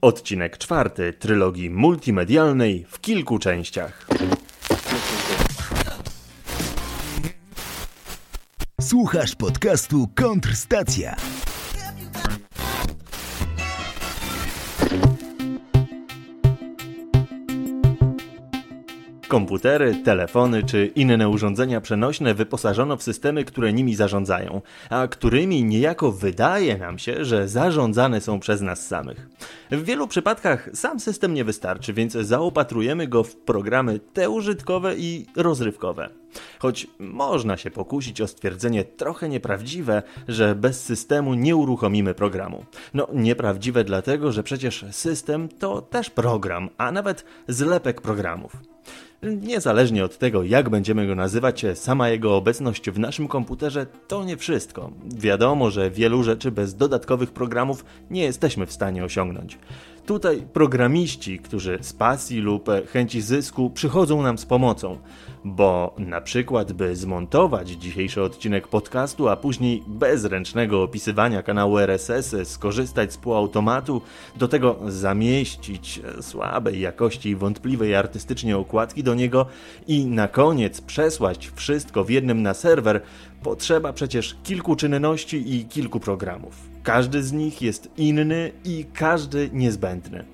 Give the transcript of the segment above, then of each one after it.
Odcinek czwarty trylogii multimedialnej w kilku częściach. Słuchasz podcastu Kontrstacja. Komputery, telefony czy inne urządzenia przenośne wyposażono w systemy, które nimi zarządzają, a którymi niejako wydaje nam się, że zarządzane są przez nas samych. W wielu przypadkach sam system nie wystarczy, więc zaopatrujemy go w programy te użytkowe i rozrywkowe. Choć można się pokusić o stwierdzenie trochę nieprawdziwe, że bez systemu nie uruchomimy programu. No, nieprawdziwe dlatego, że przecież system to też program, a nawet zlepek programów. Niezależnie od tego, jak będziemy go nazywać, sama jego obecność w naszym komputerze to nie wszystko. Wiadomo, że wielu rzeczy bez dodatkowych programów nie jesteśmy w stanie osiągnąć. Tutaj programiści, którzy z pasji lub chęci zysku przychodzą nam z pomocą, bo na przykład, by zmontować dzisiejszy odcinek podcastu, a później bez ręcznego opisywania kanału RSS skorzystać z półautomatu, do tego zamieścić słabej jakości i wątpliwej artystycznie okładki do niego i na koniec przesłać wszystko w jednym na serwer, potrzeba przecież kilku czynności i kilku programów. Każdy z nich jest inny i każdy niezbędny.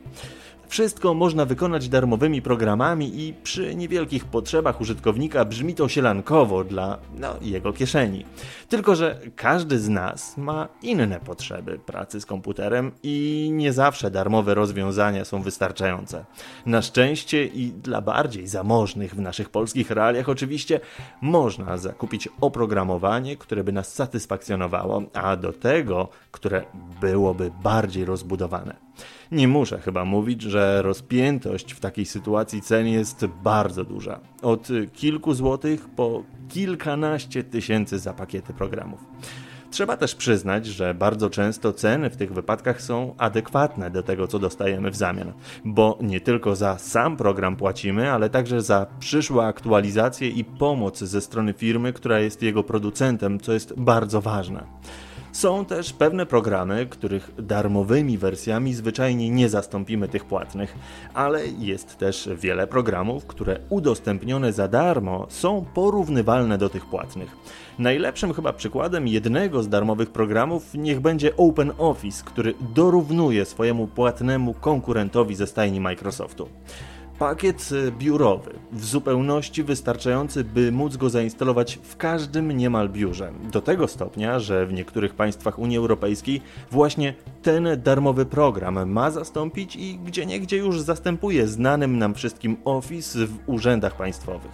Wszystko można wykonać darmowymi programami i przy niewielkich potrzebach użytkownika brzmi to sielankowo dla no, jego kieszeni. Tylko, że każdy z nas ma inne potrzeby pracy z komputerem i nie zawsze darmowe rozwiązania są wystarczające. Na szczęście i dla bardziej zamożnych w naszych polskich realiach oczywiście można zakupić oprogramowanie, które by nas satysfakcjonowało, a do tego, które byłoby bardziej rozbudowane. Nie muszę chyba mówić, że rozpiętość w takiej sytuacji cen jest bardzo duża. Od kilku złotych po kilkanaście tysięcy za pakiety programów. Trzeba też przyznać, że bardzo często ceny w tych wypadkach są adekwatne do tego, co dostajemy w zamian, bo nie tylko za sam program płacimy, ale także za przyszłe aktualizacje i pomoc ze strony firmy, która jest jego producentem, co jest bardzo ważne. Są też pewne programy, których darmowymi wersjami zwyczajnie nie zastąpimy tych płatnych, ale jest też wiele programów, które udostępnione za darmo są porównywalne do tych płatnych. Najlepszym chyba przykładem jednego z darmowych programów niech będzie OpenOffice, który dorównuje swojemu płatnemu konkurentowi ze stajni Microsoftu. Pakiet e, biurowy, w zupełności wystarczający, by móc go zainstalować w każdym niemal biurze. Do tego stopnia, że w niektórych państwach Unii Europejskiej właśnie ten darmowy program ma zastąpić i gdzieniegdzie już zastępuje znanym nam wszystkim Office w urzędach państwowych.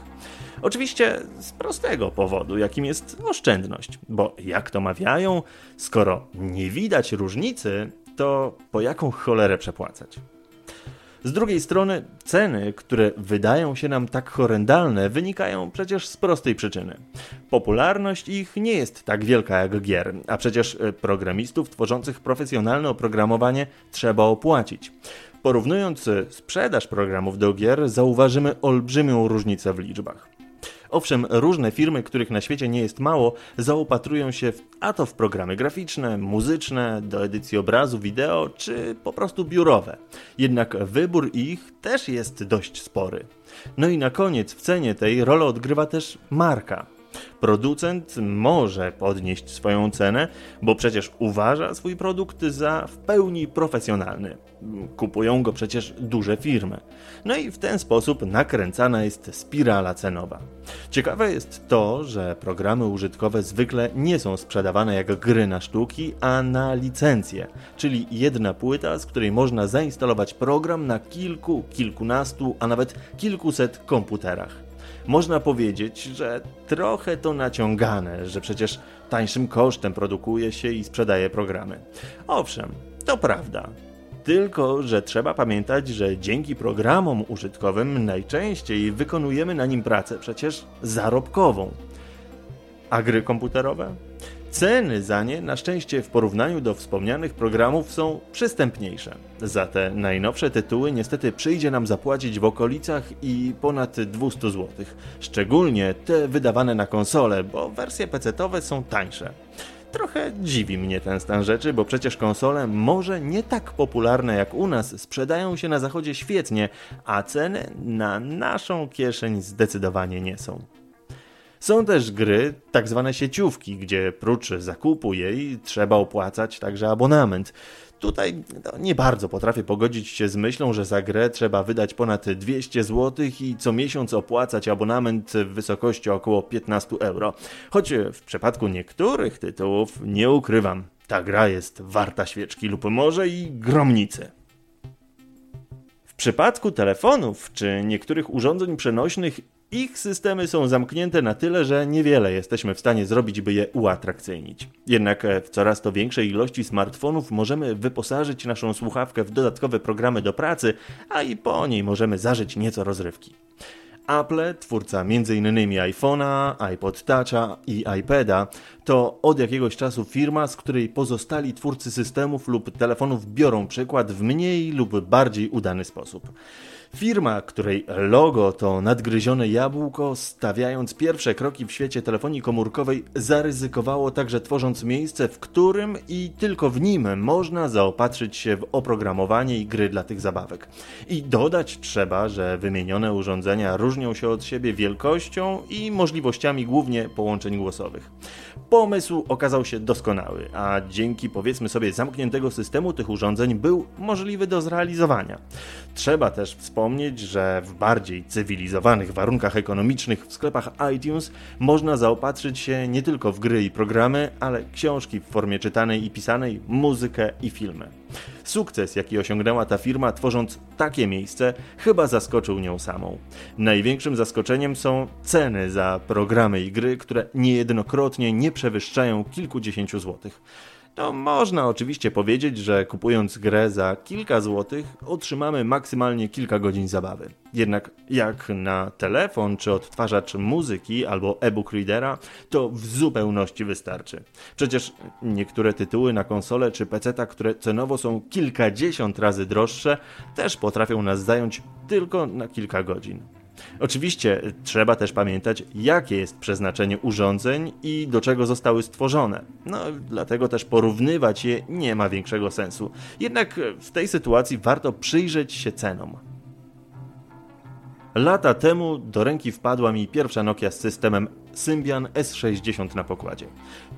Oczywiście z prostego powodu, jakim jest oszczędność, bo jak to mawiają, skoro nie widać różnicy, to po jaką cholerę przepłacać? Z drugiej strony, ceny, które wydają się nam tak horrendalne, wynikają przecież z prostej przyczyny. Popularność ich nie jest tak wielka jak gier, a przecież e, programistów tworzących profesjonalne oprogramowanie trzeba opłacić. Porównując e, sprzedaż programów do gier, zauważymy olbrzymią różnicę w liczbach. Owszem, różne firmy, których na świecie nie jest mało, zaopatrują się w, a to w programy graficzne, muzyczne, do edycji obrazu, wideo, czy po prostu biurowe. Jednak wybór ich też jest dość spory. No i na koniec w cenie tej rolę odgrywa też marka. Producent może podnieść swoją cenę, bo przecież uważa swój produkt za w pełni profesjonalny. Kupują go przecież duże firmy. No i w ten sposób nakręcana jest spirala cenowa. Ciekawe jest to, że programy użytkowe zwykle nie są sprzedawane jak gry na sztuki, a na licencję, czyli jedna płyta, z której można zainstalować program na kilku, kilkunastu, a nawet kilkuset komputerach. Można powiedzieć, że trochę to naciągane, że przecież tańszym kosztem produkuje się i sprzedaje programy. Owszem, to prawda. Tylko, że trzeba pamiętać, że dzięki programom użytkowym najczęściej wykonujemy na nim pracę przecież zarobkową. A gry komputerowe? Ceny za nie na szczęście w porównaniu do wspomnianych programów są przystępniejsze. Za te najnowsze tytuły niestety przyjdzie nam zapłacić w okolicach i ponad 200 zł. Szczególnie te wydawane na konsole, bo wersje PC-owe są tańsze. Trochę dziwi mnie ten stan rzeczy, bo przecież konsole, może nie tak popularne jak u nas, sprzedają się na zachodzie świetnie, a ceny na naszą kieszeń zdecydowanie nie są. Są też gry, tak zwane sieciówki, gdzie prócz zakupu jej trzeba opłacać także abonament. Tutaj no, nie bardzo potrafię pogodzić się z myślą, że za grę trzeba wydać ponad 200 zł i co miesiąc opłacać abonament w wysokości około 15 euro. Choć w przypadku niektórych tytułów, nie ukrywam, ta gra jest warta świeczki lub może i gromnicy. W przypadku telefonów czy niektórych urządzeń przenośnych ich systemy są zamknięte na tyle, że niewiele jesteśmy w stanie zrobić, by je uatrakcyjnić. Jednak w coraz to większej ilości smartfonów możemy wyposażyć naszą słuchawkę w dodatkowe programy do pracy, a i po niej możemy zażyć nieco rozrywki. Apple, twórca m.in. iPhone'a, iPod Toucha i iPada, to od jakiegoś czasu firma, z której pozostali twórcy systemów lub telefonów biorą przykład w mniej lub bardziej udany sposób. Firma, której logo to nadgryzione jabłko, stawiając pierwsze kroki w świecie telefonii komórkowej, zaryzykowało także tworząc miejsce, w którym i tylko w nim można zaopatrzyć się w oprogramowanie i gry dla tych zabawek. I dodać trzeba, że wymienione urządzenia różnią się od siebie wielkością i możliwościami głównie połączeń głosowych. Pomysł okazał się doskonały, a dzięki powiedzmy sobie zamkniętego systemu tych urządzeń był możliwy do zrealizowania. Trzeba też wspomnieć, że w bardziej cywilizowanych warunkach ekonomicznych w sklepach iTunes można zaopatrzyć się nie tylko w gry i programy, ale książki w formie czytanej i pisanej, muzykę i filmy. Sukces, jaki osiągnęła ta firma, tworząc takie miejsce, chyba zaskoczył nią samą. Największym zaskoczeniem są ceny za programy i gry, które niejednokrotnie nie przewyższają kilkudziesięciu złotych to można oczywiście powiedzieć, że kupując grę za kilka złotych otrzymamy maksymalnie kilka godzin zabawy. Jednak jak na telefon czy odtwarzacz muzyki albo e-book readera, to w zupełności wystarczy. Przecież niektóre tytuły na konsole czy PC, które cenowo są kilkadziesiąt razy droższe, też potrafią nas zająć tylko na kilka godzin. Oczywiście trzeba też pamiętać, jakie jest przeznaczenie urządzeń i do czego zostały stworzone. No, dlatego też porównywać je nie ma większego sensu. Jednak w tej sytuacji warto przyjrzeć się cenom. Lata temu do ręki wpadła mi pierwsza Nokia z systemem Symbian S60 na pokładzie.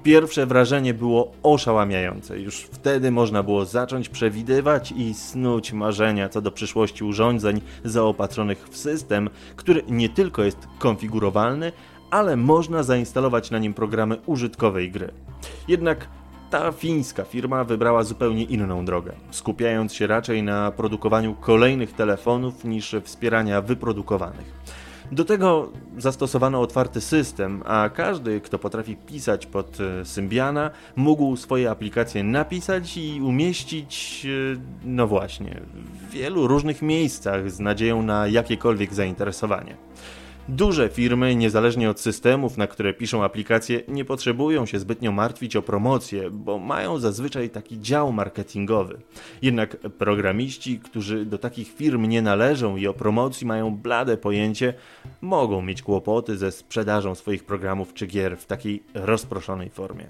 Pierwsze wrażenie było oszałamiające. Już wtedy można było zacząć przewidywać i snuć marzenia co do przyszłości urządzeń zaopatrzonych w system, który nie tylko jest konfigurowalny, ale można zainstalować na nim programy użytkowej gry. Jednak ta fińska firma wybrała zupełnie inną drogę, skupiając się raczej na produkowaniu kolejnych telefonów niż wspierania wyprodukowanych. Do tego zastosowano otwarty system, a każdy, kto potrafi pisać pod e, Symbiana, mógł swoje aplikacje napisać i umieścić, e, no właśnie, w wielu różnych miejscach z nadzieją na jakiekolwiek zainteresowanie. Duże firmy, niezależnie od systemów, na które piszą aplikacje, nie potrzebują się zbytnio martwić o promocję, bo mają zazwyczaj taki dział marketingowy. Jednak programiści, którzy do takich firm nie należą i o promocji mają blade pojęcie, mogą mieć kłopoty ze sprzedażą swoich programów czy gier w takiej rozproszonej formie.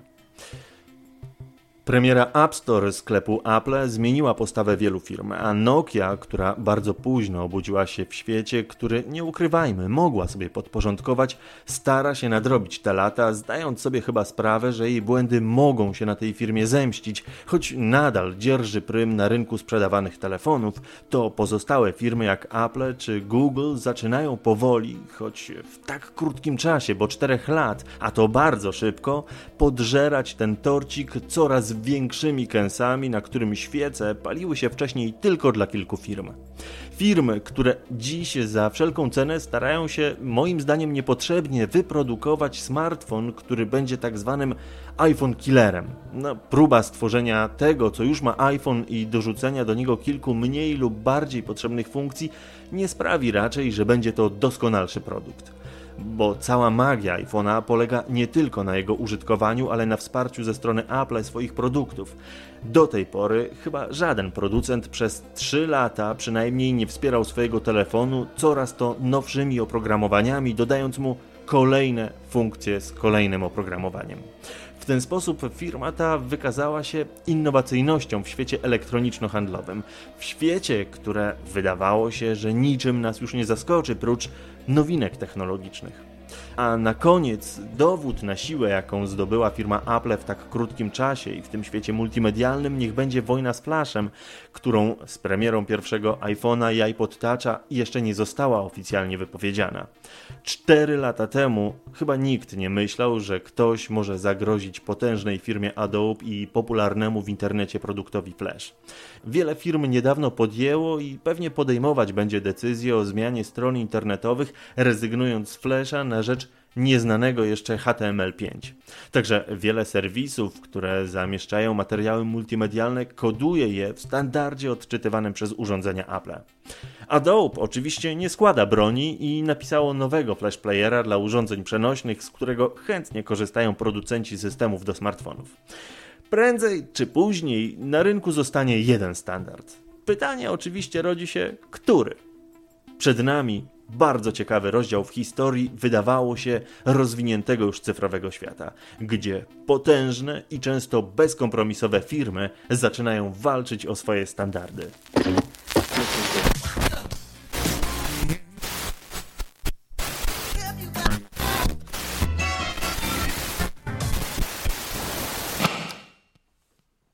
Premiera App Store sklepu Apple zmieniła postawę wielu firm, a Nokia, która bardzo późno obudziła się w świecie, który, nie ukrywajmy, mogła sobie podporządkować, stara się nadrobić te lata, zdając sobie chyba sprawę, że jej błędy mogą się na tej firmie zemścić, choć nadal dzierży prym na rynku sprzedawanych telefonów, to pozostałe firmy jak Apple czy Google zaczynają powoli, choć w tak krótkim czasie, bo czterech lat, a to bardzo szybko, podżerać ten torcik coraz większymi kęsami, na którym świece paliły się wcześniej tylko dla kilku firm. Firmy, które dziś za wszelką cenę starają się, moim zdaniem niepotrzebnie, wyprodukować smartfon, który będzie tak zwanym iPhone killerem. No, próba stworzenia tego, co już ma iPhone i dorzucenia do niego kilku mniej lub bardziej potrzebnych funkcji, nie sprawi raczej, że będzie to doskonalszy produkt bo cała magia iPhone'a polega nie tylko na jego użytkowaniu, ale na wsparciu ze strony Apple swoich produktów. Do tej pory chyba żaden producent przez 3 lata przynajmniej nie wspierał swojego telefonu coraz to nowszymi oprogramowaniami, dodając mu kolejne funkcje z kolejnym oprogramowaniem. W ten sposób firma ta wykazała się innowacyjnością w świecie elektroniczno-handlowym. W świecie, które wydawało się, że niczym nas już nie zaskoczy, prócz nowinek technologicznych. A na koniec dowód na siłę, jaką zdobyła firma Apple w tak krótkim czasie i w tym świecie multimedialnym, niech będzie wojna z Flashem, którą z premierą pierwszego iPhone'a i iPod Toucha jeszcze nie została oficjalnie wypowiedziana. Cztery lata temu chyba nikt nie myślał, że ktoś może zagrozić potężnej firmie Adobe i popularnemu w internecie produktowi Flash. Wiele firm niedawno podjęło i pewnie podejmować będzie decyzję o zmianie stron internetowych, rezygnując z Flasha na rzecz nieznanego jeszcze HTML5. Także wiele serwisów, które zamieszczają materiały multimedialne, koduje je w standardzie odczytywanym przez urządzenia Apple. Adobe oczywiście nie składa broni i napisało nowego flash playera dla urządzeń przenośnych, z którego chętnie korzystają producenci systemów do smartfonów. Prędzej czy później na rynku zostanie jeden standard. Pytanie oczywiście rodzi się, który? Przed nami bardzo ciekawy rozdział w historii wydawało się rozwiniętego już cyfrowego świata, gdzie potężne i często bezkompromisowe firmy zaczynają walczyć o swoje standardy.